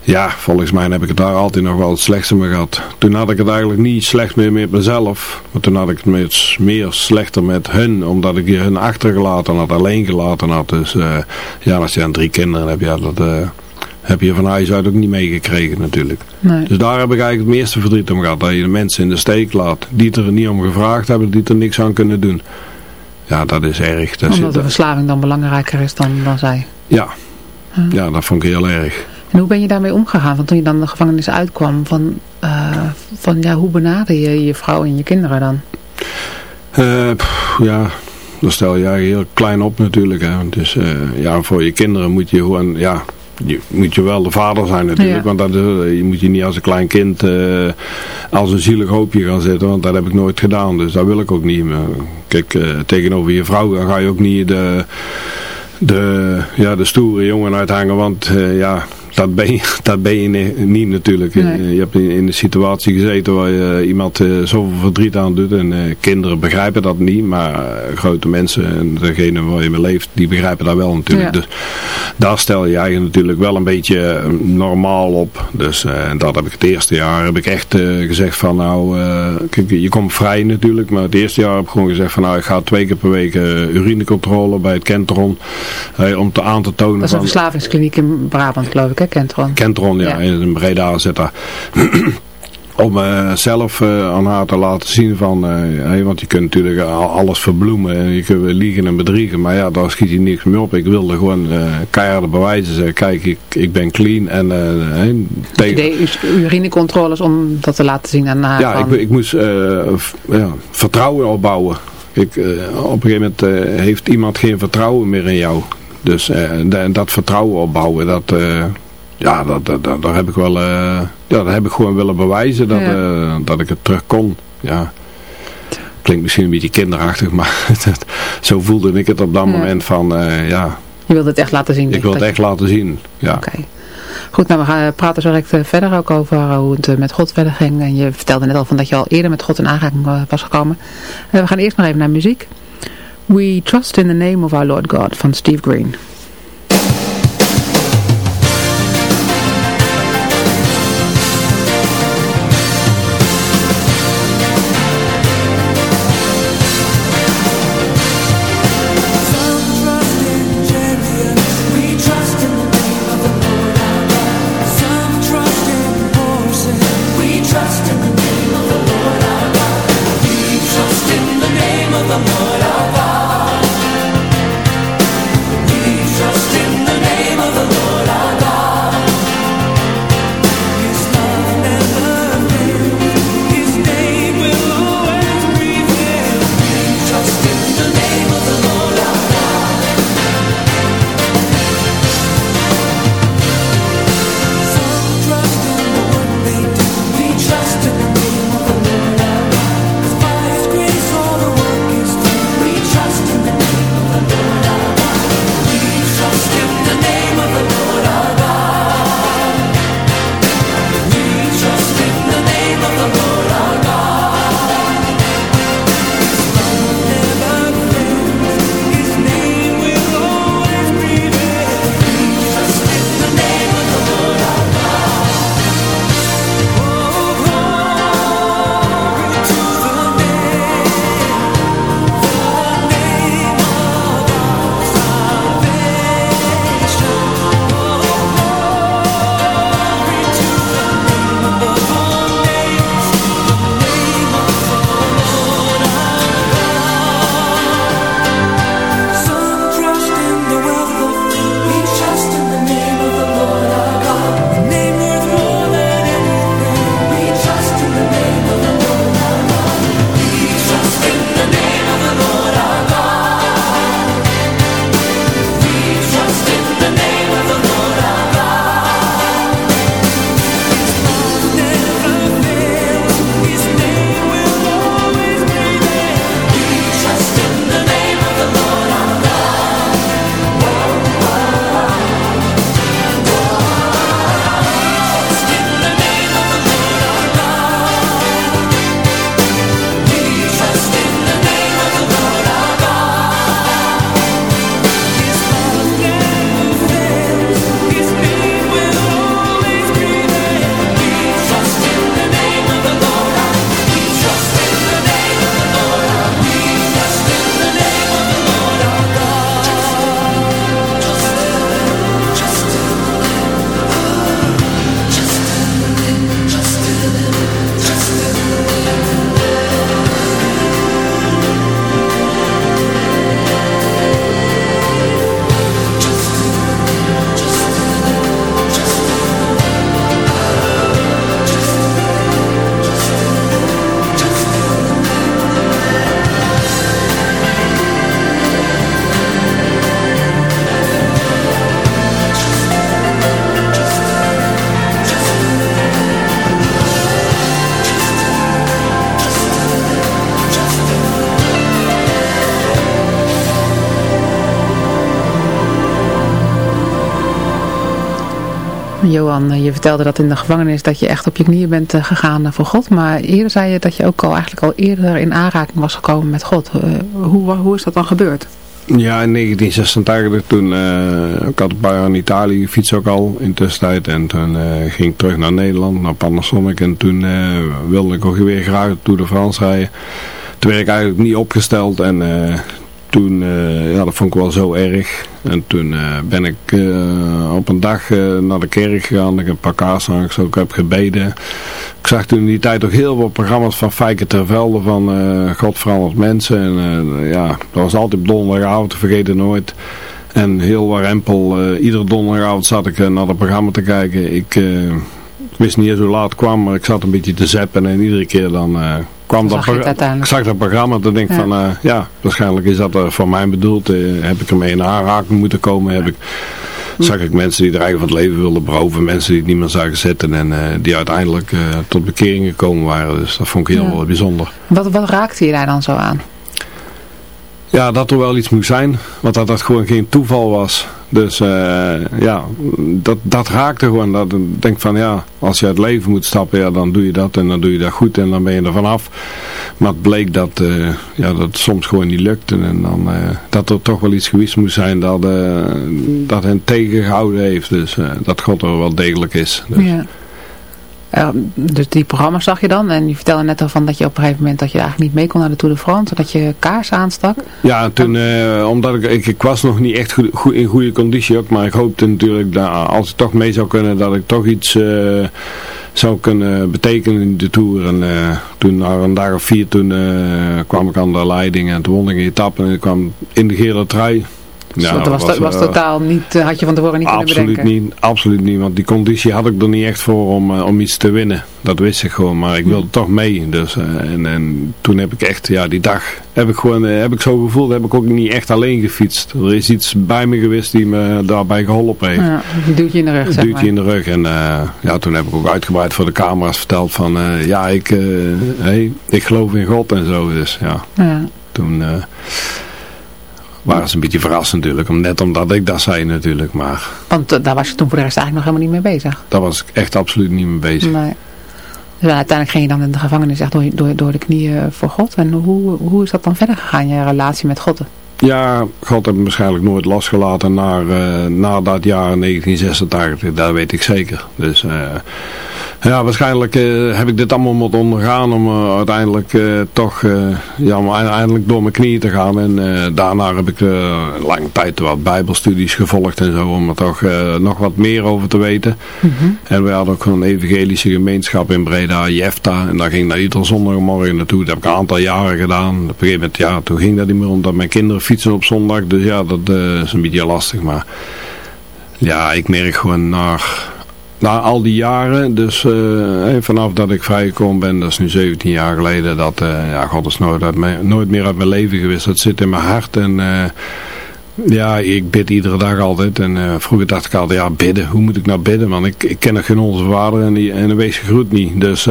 ja, volgens mij heb ik het daar altijd nog wel het slechtste mee gehad. Toen had ik het eigenlijk niet slecht meer met mezelf. Maar toen had ik het meer, meer slechter met hun. Omdat ik hun achtergelaten had, alleen gelaten had. Dus uh, ja, als je dan drie kinderen hebt, ja, dat uh, heb je van huis uit ook niet meegekregen natuurlijk. Nee. Dus daar heb ik eigenlijk het meeste verdriet om gehad. Dat je de mensen in de steek laat. Die het er niet om gevraagd hebben, die er niks aan kunnen doen. Ja, dat is erg. Dat Omdat de verslaving dan belangrijker is dan, dan zij. Ja. ja, dat vond ik heel erg. En hoe ben je daarmee omgegaan? Want toen je dan de gevangenis uitkwam, van, uh, van ja, hoe benader je je vrouw en je kinderen dan? Uh, pff, ja, dan stel je heel klein op natuurlijk. Hè. Dus uh, ja, voor je kinderen moet je gewoon, ja, je, moet je wel de vader zijn natuurlijk. Ja. Want dat, je moet je niet als een klein kind als een zielig hoopje gaan zitten. Want dat heb ik nooit gedaan. Dus dat wil ik ook niet. Maar, kijk, tegenover je vrouw ga je ook niet de, de, ja, de stoere jongen uithangen. Want ja dat ben, je, [LAUGHS] dat ben je niet natuurlijk. Nee. Je hebt in de situatie gezeten waar je iemand uh, zoveel verdriet aan doet. En kinderen begrijpen dat niet. Maar grote mensen en degene waar je mee leeft, die begrijpen dat wel natuurlijk. Ja. Dus daar stel je je natuurlijk wel een beetje normaal op. Dus dat heb ik het eerste jaar heb ik echt gezegd van nou, kijk, je komt vrij natuurlijk. Maar het eerste jaar heb ik gewoon gezegd van nou, ik ga twee keer per week urinecontrole bij het Kentron. om te aan te tonen. Dat is een van, verslavingskliniek in Brabant geloof ik. Kentron. Kentron, ja, Ja. in Breda zit daar. Om uh, zelf uh, aan haar te laten zien van, uh, hey, want je kunt natuurlijk alles verbloemen en je kunt liegen en bedriegen, maar ja, daar schiet je niks meer op. Ik wilde gewoon keiharde bewijzen zeggen, kijk, ik, ik ben clean en hey, tegen... Deed urinecontroles om dat te laten zien aan haar? Ja, van... ik, ik moest ja, vertrouwen opbouwen. Kijk, op een gegeven moment heeft iemand geen vertrouwen meer in jou. Dus dat vertrouwen opbouwen, dat ja, dat, dat, dat, daar heb ik wel, uh, ja, daar heb ik gewoon willen bewijzen dat, Ja. uh, dat ik het terug kon. Ja. Klinkt misschien een beetje kinderachtig, maar [LAUGHS] dat, zo voelde ik het op dat Ja. moment van, uh, ja, Je wilde het echt laten zien? ik wil het dat echt laten zien. Ja. Oké. Goed, nou we gaan praten zo direct eh, verder ook over hoe het eh, met God verder ging. En je vertelde net al van dat je al eerder met God in aanraking eh, was gekomen. Eh, we gaan eerst nog even naar muziek. We Trust in the Name of Our Lord God van Steve Green. Johan, je vertelde dat in de gevangenis dat je echt op je knieën bent gegaan voor God. Maar eerder zei je dat je ook al eigenlijk al eerder in aanraking was gekomen met God. hoe, hoe is dat dan gebeurd? Ja, in 1986 toen, ik had een paar jaar in Italië fiets ook al in tussentijd. En toen ging ik terug naar Nederland, naar Panasonic. En toen wilde ik ook weer graag Tour de France rijden. Toen werd ik eigenlijk niet opgesteld en toen, uh, ja, dat vond ik wel zo erg. En toen uh, ben ik uh, op een dag naar de kerk gegaan. Ik heb een paar kaarsen aangestoken, ik heb gebeden. Ik zag toen in die tijd ook heel veel programma's van Fijke Tervelde van God verandert mensen. En ja, dat was altijd op donderdagavond, vergeten nooit. En heel warempel, iedere donderdagavond zat ik naar dat programma te kijken. Ik wist niet eens hoe laat het kwam, maar ik zat een beetje te zappen en iedere keer dan kwam dat, ik zag dat programma en denk ik van, uh, ja, waarschijnlijk is dat voor mij bedoeld. Uh, heb ik ermee in aanraking moeten komen. Heb ik, zag ik mensen die er eigenlijk van het leven wilden beroven. Mensen die het niet meer zagen zitten en die uiteindelijk tot bekeringen gekomen waren. Dus dat vond ik heel ja. bijzonder. Wat, wat raakte je daar dan zo aan? Ja, dat er wel iets moest zijn. Want dat dat gewoon geen toeval was. Dus uh, ja, dat, dat raakte gewoon. Dat ik denk van ja, als je uit het leven moet stappen, ja, dan doe je dat en dan doe je dat goed en dan ben je er vanaf. Maar het bleek dat, uh, ja, dat het soms gewoon niet lukte. En dan, uh, dat er toch wel iets geweest moest zijn dat, dat hen tegengehouden heeft. Dus dat God er wel degelijk is. Dus. Ja. Uh, dus die programma's zag je dan en je vertelde net al van dat je op een gegeven moment dat je eigenlijk niet mee kon naar de Tour de France, dat je kaars aanstak. Ja, toen, uh, omdat ik, ik, ik, was nog niet echt goed, in goede conditie ook, maar ik hoopte natuurlijk dat als ik toch mee zou kunnen, dat ik toch iets uh, zou kunnen betekenen in de Tour. En toen na een dag of vier, toen kwam ik aan de leiding en toen won ik een etappe en ik kwam in de gele trui. Ja, dat was, was, was eh, totaal niet, eh, had je van tevoren niet kunnen bedenken? Niet, absoluut niet, want die conditie had ik er niet echt voor om, uh, om iets te winnen. Dat wist ik gewoon, maar ik wilde toch mee. Dus, uh, en, en toen heb ik echt, ja die dag heb ik gewoon, heb ik zo gevoeld, heb ik ook niet echt alleen gefietst. Er is iets bij me geweest die me daarbij geholpen heeft. Ja, die duwt je in de rug, zeg duwt je in de rug. En ja, toen heb ik ook uitgebreid voor de camera's verteld van, ja ik, hey, ik geloof in God en zo. Dus ja, ja. toen waren ze een beetje verrast natuurlijk. Net omdat ik dat zei natuurlijk. Maar... Want uh, daar was je toen voor de rest eigenlijk nog helemaal niet mee bezig. Daar was ik echt absoluut niet mee bezig. Nee. Dus uiteindelijk ging je dan in de gevangenis echt door, door, door de knieën voor God. En hoe, hoe is dat dan verder gegaan, je relatie met God? Ja, God heeft me waarschijnlijk nooit losgelaten na, uh, na dat jaar 1986. Dat weet ik zeker. Dus... Uh, ja, waarschijnlijk uh, heb ik dit allemaal moeten ondergaan om uh, uiteindelijk uh, toch ja, om eindelijk door mijn knieën te gaan. En daarna heb ik lange tijd wat bijbelstudies gevolgd en zo om er toch nog wat meer over te weten. Mm -hmm. En we hadden ook een evangelische gemeenschap in Breda, Jefta. En daar ging naar iedere zondagmorgen naartoe. Dat heb ik een aantal jaren gedaan. Op een gegeven moment, ja, toen ging dat niet meer omdat mijn kinderen fietsen op zondag. Dus ja, dat is een beetje lastig. Maar ja, ik merk gewoon naar na al die jaren, dus uh, vanaf dat ik vrijgekomen ben, dat is nu 17 jaar geleden, dat uh, ja, God is nooit, uit mijn, nooit meer uit mijn leven geweest. Dat zit in mijn hart en uh, ja, ik bid iedere dag altijd. En vroeger dacht ik altijd, ja bidden, hoe moet ik nou bidden? Want ik, ik ken nog geen onze vader en, die, en de wees gegroet niet. Dus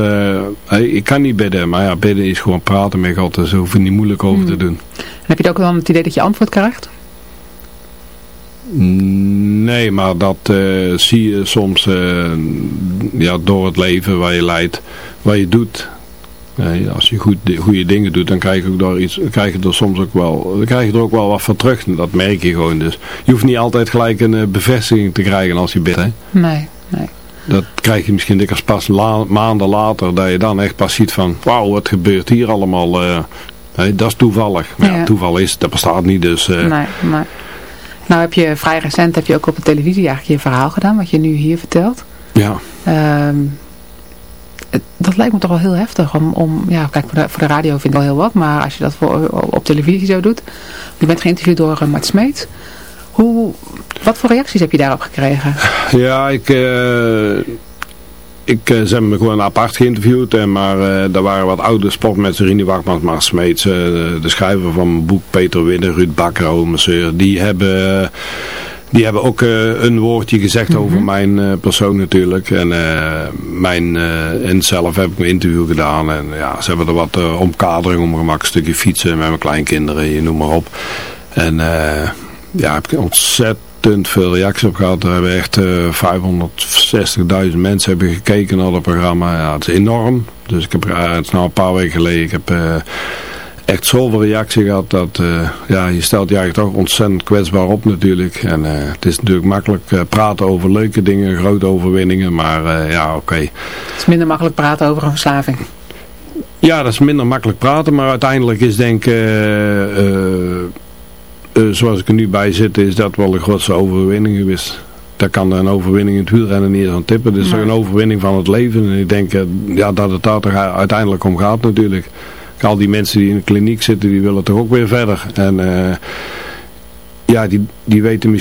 hey, ik kan niet bidden, maar ja, bidden is gewoon praten met God, dus hoef je niet moeilijk over te hmm. doen. heb je ook wel het idee dat je antwoord krijgt? Nee, maar dat uh, zie je soms uh, ja, door het leven waar je leidt, wat je doet. Uh, als je goed, goede dingen doet, dan krijg je, ook door iets, krijg je er soms ook wel, dan krijg je er ook wel wat van terug. Dat merk je gewoon. Dus je hoeft niet altijd gelijk een bevestiging te krijgen als je bidt. Hè? Nee, nee. Dat krijg je misschien dikwijls pas la maanden later, dat je dan echt pas ziet van, wauw, wat gebeurt hier allemaal. dat is toevallig. Maar ja. toeval is, dat bestaat niet. Dus, nee, nee. Nou heb je vrij recent heb je ook op de televisie eigenlijk je verhaal gedaan, wat je nu hier vertelt. Ja. Um, dat lijkt me toch wel heel heftig om, om ja, kijk voor de, voor de radio vind ik wel heel wat, maar als je dat voor, op televisie zo doet. Je bent geïnterviewd door uh, Mart Smeets. Hoe, wat voor reacties heb je daarop gekregen? Ja, ik, uh, ik, ze hebben me gewoon apart geïnterviewd. En, maar uh, er waren wat oude sportmensen. Rini Wakmans, maar Smeets, de schrijver van mijn boek. Peter Winne, Ruud Bakker, Omeseur. Die hebben... Die hebben ook uh, een woordje gezegd mm -hmm. over mijn uh, persoon natuurlijk. En, uh, mijn, en zelf heb ik een interview gedaan. En ja, ze hebben er wat omkadering om gemak. Een stukje fietsen met mijn kleinkinderen, je noem maar op. En ja, heb ik ontzettend ontzettend veel reacties op gehad. Er hebben echt 560.000 mensen hebben gekeken naar het programma. Ja, het is enorm. Dus ik heb, het is nou een paar weken geleden, ik heb echt zoveel reactie gehad dat uh, ja, je stelt je eigenlijk toch ontzettend kwetsbaar op natuurlijk. En uh, het is natuurlijk makkelijk uh, praten over leuke dingen, grote overwinningen, maar ja oké. Okay. Het is minder makkelijk praten over een verslaving. Ja, dat is minder makkelijk praten, maar uiteindelijk is denk ik, zoals ik er nu bij zit, is dat wel de grootste overwinning geweest. Daar kan een overwinning in het wielrennen niet eens aan tippen. Het is toch een overwinning van het leven. En ik denk ja, dat het daar toch uiteindelijk om gaat natuurlijk al die mensen die in de kliniek zitten, die willen toch ook weer verder. En uh, ja, die, die, weten,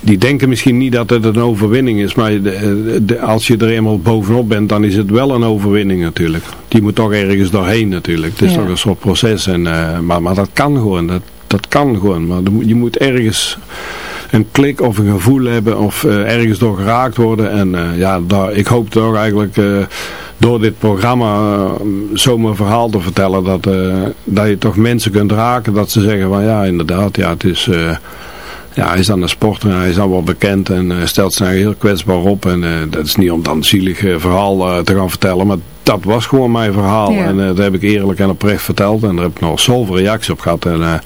die denken misschien niet dat het een overwinning is. Maar de, als je er eenmaal bovenop bent, dan is het wel een overwinning natuurlijk. Die moet toch ergens doorheen natuurlijk. Het is toch een soort proces. En, uh, maar, maar dat kan gewoon. Dat, dat kan gewoon. Maar je moet ergens een klik of een gevoel hebben of uh, ergens door geraakt worden. En uh, ja, daar, ik hoop toch eigenlijk uh, door dit programma zo mijn verhaal te vertellen dat, dat je toch mensen kunt raken. Dat ze zeggen van ja inderdaad, ja het is... ja, hij is dan een sporter en hij is dan wel bekend en stelt zich heel kwetsbaar op. En dat is niet om dan zielig verhaal te gaan vertellen, maar dat was gewoon mijn verhaal. En dat heb ik eerlijk en oprecht verteld. En daar heb ik nog zoveel reacties op gehad. En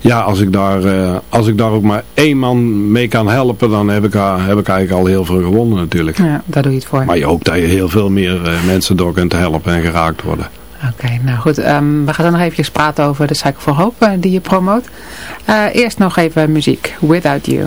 ja, als ik, daar, uh, als ik daar ook maar één man mee kan helpen, dan heb ik, heb ik eigenlijk al heel veel gewonnen natuurlijk. Ja, daar doe je het voor. Maar je hoopt dat je heel veel meer mensen door kunt helpen en geraakt worden. Oké, nou goed. Um, we gaan dan nog eventjes praten over de Cycle for Hope die je promoot. eerst nog even muziek. Without You.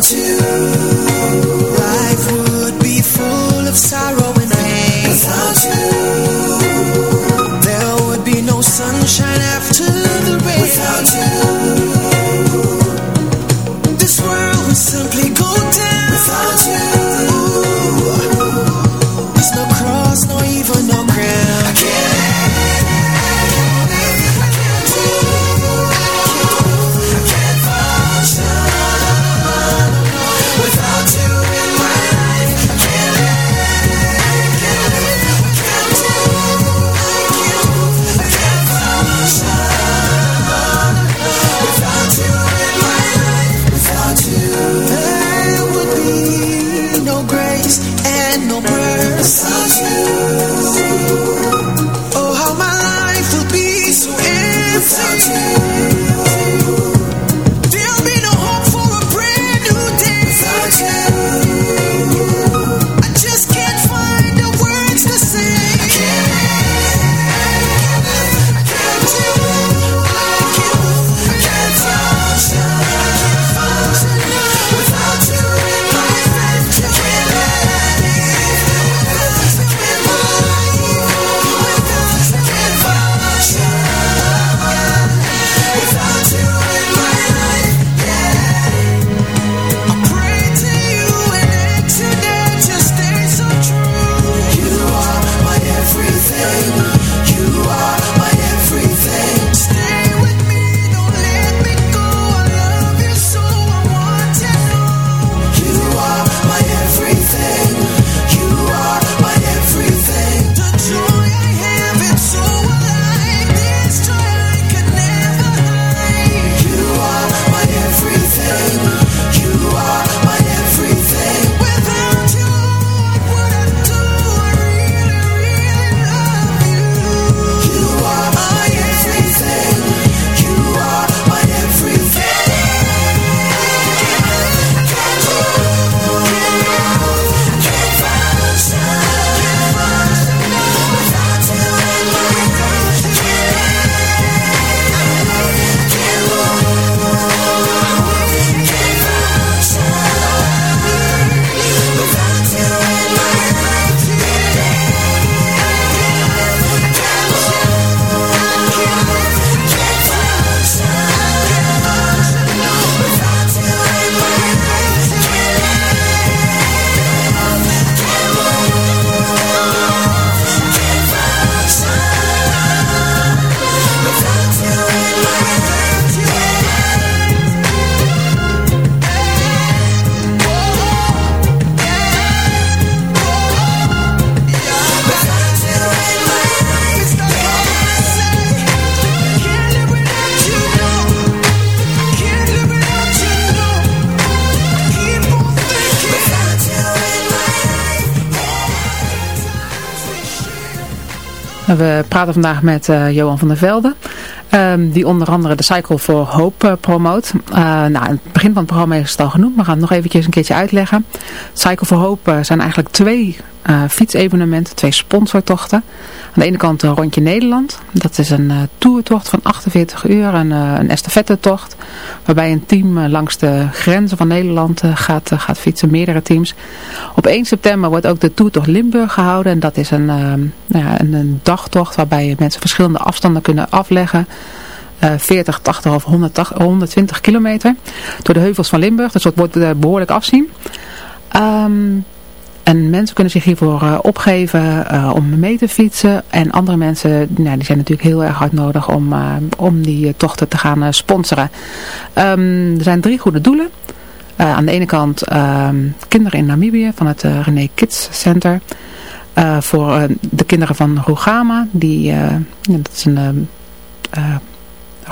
Yeah Without you We praten vandaag met uh, Johan van der Velde, um, die onder andere de Cycle for Hope uh, promoot. Uh, nou, het begin van het programma is het al genoemd, maar we gaan het nog eventjes een keertje uitleggen. Cycle for Hope zijn eigenlijk twee fietsevenementen, twee sponsortochten. Aan de ene kant een rondje Nederland. Dat is een uh, toertocht van 48 uur, een, uh, een estafette-tocht. Waarbij een team langs de grenzen van Nederland gaat, gaat fietsen, meerdere teams. Op 1 september wordt ook de toertocht Limburg gehouden. En dat is een, nou ja, een, een, dagtocht waarbij mensen verschillende afstanden kunnen afleggen. 40, 80 of 180, 120 kilometer. Door de heuvels van Limburg. Dus dat wordt behoorlijk afzien. Um, en mensen kunnen zich hiervoor uh, opgeven uh, om mee te fietsen. En andere mensen, nou, die zijn natuurlijk heel erg hard nodig om, uh, om die tochten te gaan sponsoren. Um, er zijn drie goede doelen. aan de ene kant ehm, kinderen in Namibië van het René Kids Center. voor de kinderen van Rugama. Die, dat is een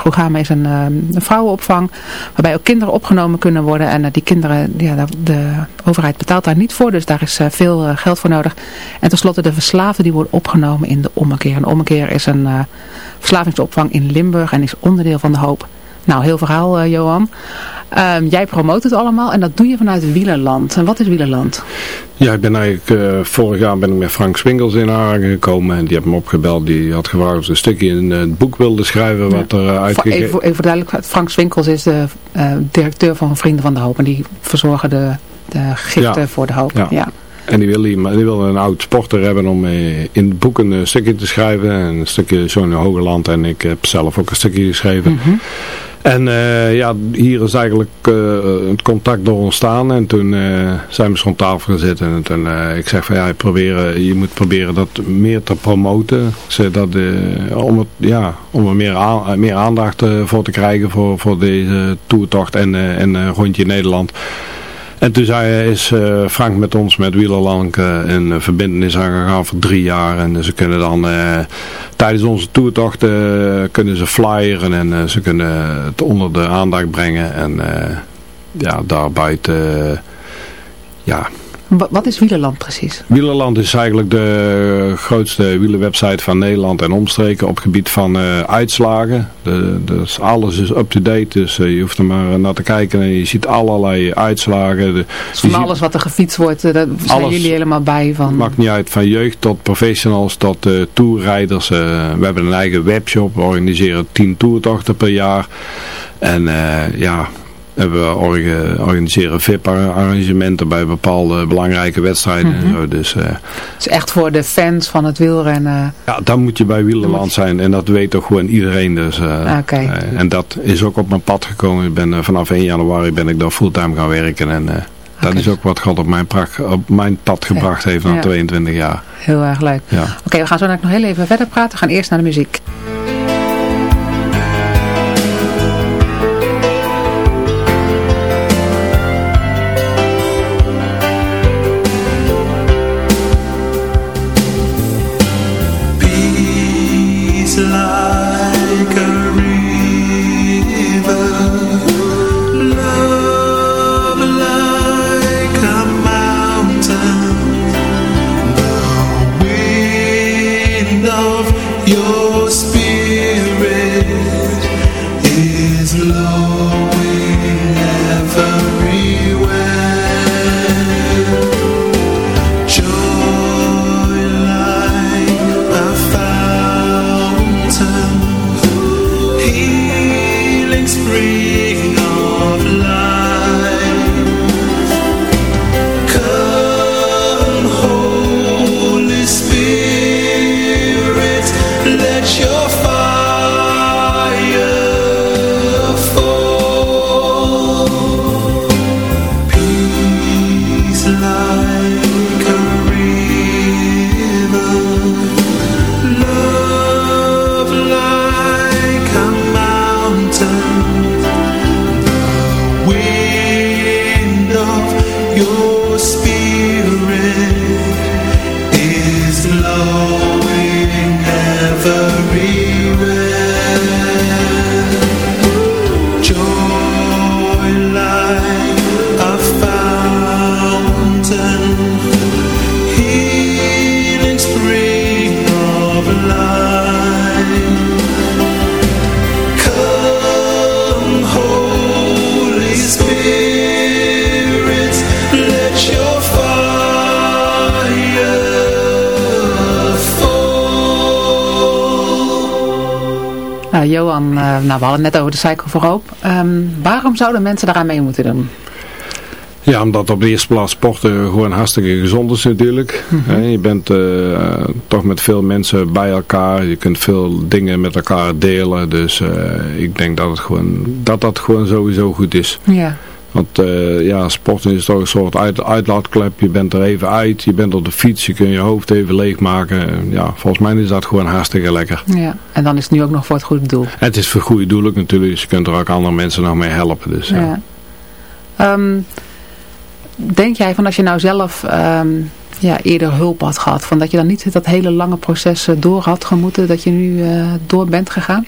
Rogama is een, uh, een, vrouwenopvang waarbij ook kinderen opgenomen kunnen worden. En uh, die kinderen, ja, de, overheid betaalt daar niet voor, dus daar is uh, veel geld voor nodig. En tenslotte de verslaafden die worden opgenomen in de ommekeer. En de ommekeer is een verslavingsopvang in Limburg en is onderdeel van de hoop. Nou, heel verhaal Johan. Ehm, jij promoot het allemaal en dat doe je vanuit Wielerland. En wat is Wielerland? Ja, ik ben eigenlijk, uh, vorig jaar ben ik met Frank Swinkels in Hagen gekomen en die heeft me opgebeld. Die had gevraagd of ze een stukje in het boek wilde schrijven wat er uh, uitgegeven... Even, even duidelijk, Frank Swinkels is de uh, directeur van Vrienden van de Hoop en die verzorgen de, de giften ja. voor de hoop. Ja. ja. En die wil, die, die wil een oud sporter hebben om in het boek een stukje te schrijven. Een stukje zo'n Hogeland en ik heb zelf ook een stukje geschreven. Mm -hmm. En uh, ja, hier is eigenlijk uh, het contact door ontstaan. En toen uh, zijn we rond tafel gezet. En toen, ik zeg van ja, je moet proberen dat meer te promoten. Om, het, ja, om er meer, meer aandacht voor te krijgen voor, voor deze toertocht en, en rondje Nederland. En toen zei, is uh, Frank met ons, met Wielerland, uh, een verbindenis aangegaan voor drie jaar. En ze kunnen dan tijdens onze toertochten kunnen ze flyeren en ze kunnen het onder de aandacht brengen. En ja, daarbuiten ja, wat is Wielerland precies? Wielerland is eigenlijk de grootste wielerwebsite van Nederland en omstreken op gebied van uh, uitslagen. De, dus alles is up-to-date, dus uh, je hoeft er maar naar te kijken en je ziet allerlei uitslagen. De, dus van alles wat er gefietst wordt, eh, daar zijn alles, jullie helemaal bij van? maakt niet uit, van jeugd tot professionals tot tourrijders. we hebben een eigen webshop, we organiseren 10 toertochten per jaar. En ja, we organiseren VIP-arrangementen bij bepaalde belangrijke wedstrijden. en mhm. zo. Dus, uh, is echt voor de fans van het wielrennen. Ja, dan moet je bij Wielerland zijn. En dat weet toch gewoon iedereen. Dus, uh, en dat is ook op mijn pad gekomen. Ik ben, vanaf 1 januari ben ik daar fulltime gaan werken. En dat is ook wat God op mijn, op mijn pad gebracht heeft na 22 jaar. Heel erg leuk. Ja. Oké, we gaan zo nog heel even verder praten. We gaan eerst naar de muziek. Love nou, we hadden het net over de Cycle for Hope. Ehm, waarom zouden mensen daaraan mee moeten doen? Ja, omdat op de eerste plaats sporten gewoon hartstikke gezond is natuurlijk. Mhm. Je bent uh, toch met veel mensen bij elkaar. Je kunt veel dingen met elkaar delen. Dus uh, ik denk dat, het gewoon, dat dat gewoon sowieso goed is. Ja. Want uh, ja, sporten is toch een soort uit, uitlaatklep. Je bent er even uit. Je bent op de fiets. Je kunt je hoofd even leegmaken. Ja, volgens mij is dat gewoon hartstikke lekker. Ja, en dan is het nu ook nog voor het goede doel. En het is voor het goede doel ook natuurlijk. Dus je kunt er ook andere mensen nog mee helpen. Dus, ja. ja. Um, denk jij van als je nou zelf um, ja, eerder hulp had gehad, van dat je dan niet dat hele lange proces eh, door had gemoeten, dat je nu uh, door bent gegaan?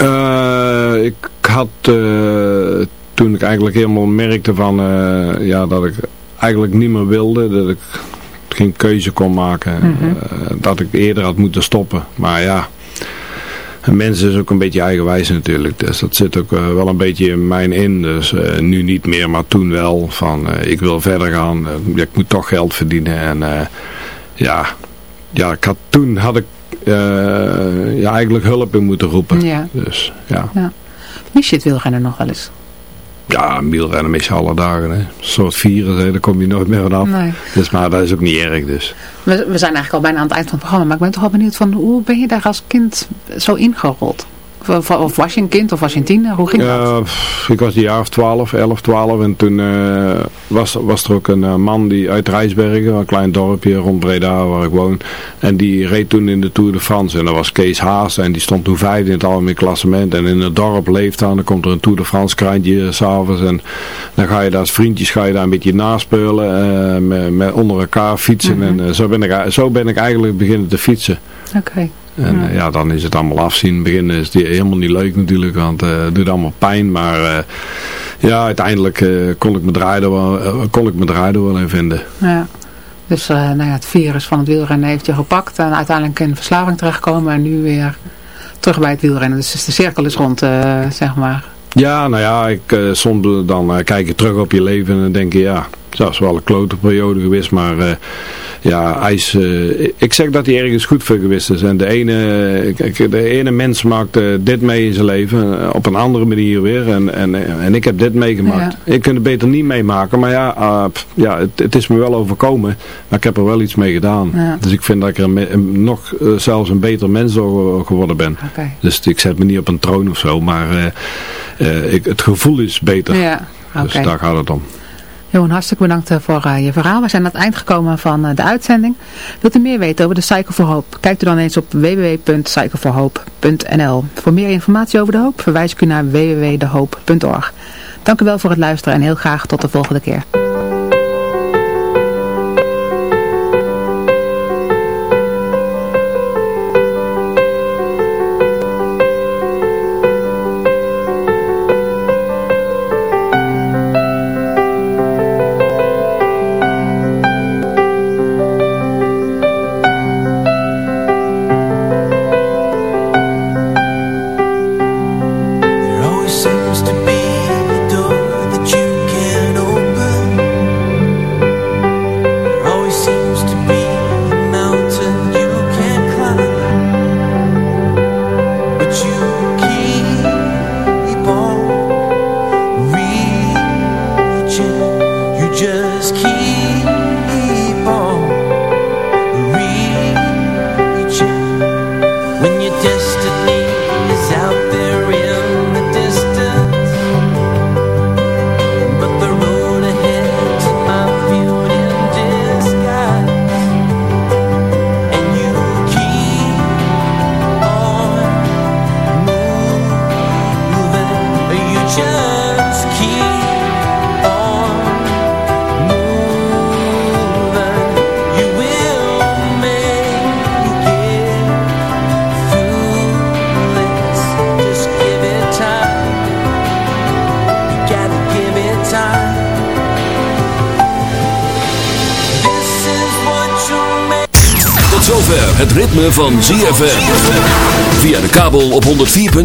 Uh, ik had uh, toen ik eigenlijk helemaal merkte van ja, dat ik eigenlijk niet meer wilde, dat ik geen keuze kon maken, mm -hmm. dat ik eerder had moeten stoppen. Maar ja, een mens is ook een beetje eigenwijs natuurlijk. Dus dat zit ook uh, wel een beetje in mijn in. Dus nu niet meer, maar toen wel. Van ik wil verder gaan. ik moet toch geld verdienen. En ja, ja ik had, toen had ik ja, eigenlijk hulp in moeten roepen. Ja. Dus, ja. ja. Mis je het wielrennen nog wel eens? Ja, wielrennen mis je alle dagen. Hè. Een soort virus, hè. daar kom je nooit meer vanaf. Nee. Dus, maar dat is ook niet erg dus. We, we zijn eigenlijk al bijna aan het eind van het programma. Maar ik ben toch wel benieuwd van hoe ben je daar als kind zo ingerold? Of, of, was je een kind of was je een tiener? Hoe ging uh, dat? Ik was een jaar of 12, 11, 12 en toen uh, was, was er ook een uh, man die uit Rijsbergen, een klein dorpje rond Breda waar ik woon. En die reed toen in de Tour de France en dat was Kees Haas en die stond toen vijfde in het algemeen klassement. En in het dorp leeft dan, dan komt er een Tour de France krantje s'avonds en dan ga je daar als vriendjes ga je daar een beetje naspeulen, met, met onder elkaar fietsen mm -hmm. en zo, ben ik, zo ben ik eigenlijk beginnen te fietsen. Oké. Okay. En ja. ja. dan is het allemaal afzien. In het begin is het helemaal niet leuk natuurlijk, want uh, het doet allemaal pijn. Maar uh, ja, uiteindelijk kon, ik me draaien wel, kon ik me draaien wel in vinden. Ja. Dus nou ja, het virus van het wielrennen heeft je gepakt en uiteindelijk in verslaving terechtkomen en nu weer terug bij het wielrennen. Dus de cirkel is rond, zeg maar. Ja, nou ja, ik, soms dan kijk je terug op je leven en dan denk je, ja, dat is wel een klote periode geweest, maar ja, hij is, uh, ik zeg dat hij ergens goed voor geweest is. En de ene, kijk, de ene mens maakt uh, dit mee in zijn leven, op een andere manier weer. En, en, en ik heb dit meegemaakt. Ja. Ik kan het beter niet meemaken, maar ja, pff, ja het, het, is me wel overkomen. Maar ik heb er wel iets mee gedaan. Ja. Dus ik vind dat ik er nog zelfs een beter mens geworden ben. Okay. Dus ik zet me niet op een troon of zo, maar ik, het gevoel is beter. Ja. Okay. Dus daar gaat het om. Johan, hartstikke bedankt voor uh, je verhaal. We zijn aan het eind gekomen van uh, de uitzending. Wilt u meer weten over de Cycle for Hope? Kijkt u dan eens op www.cycleforhope.nl Voor meer informatie over de hoop verwijs ik u naar www.dehoop.org. Dank u wel voor het luisteren en heel graag tot de volgende keer.